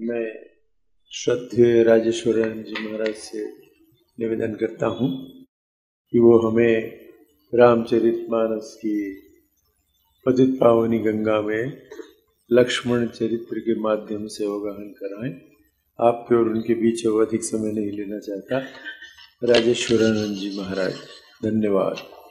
मैं श्रद्धे राजेश्वरन जी महाराज से निवेदन करता हूँ कि वो हमें रामचरित मानस की पतित पावनी गंगा में लक्ष्मण चरित्र के माध्यम से अवगाहन कराएँ। आपके और उनके बीच अब अधिक समय नहीं लेना चाहता। राजेश्वरानंद जी महाराज, धन्यवाद।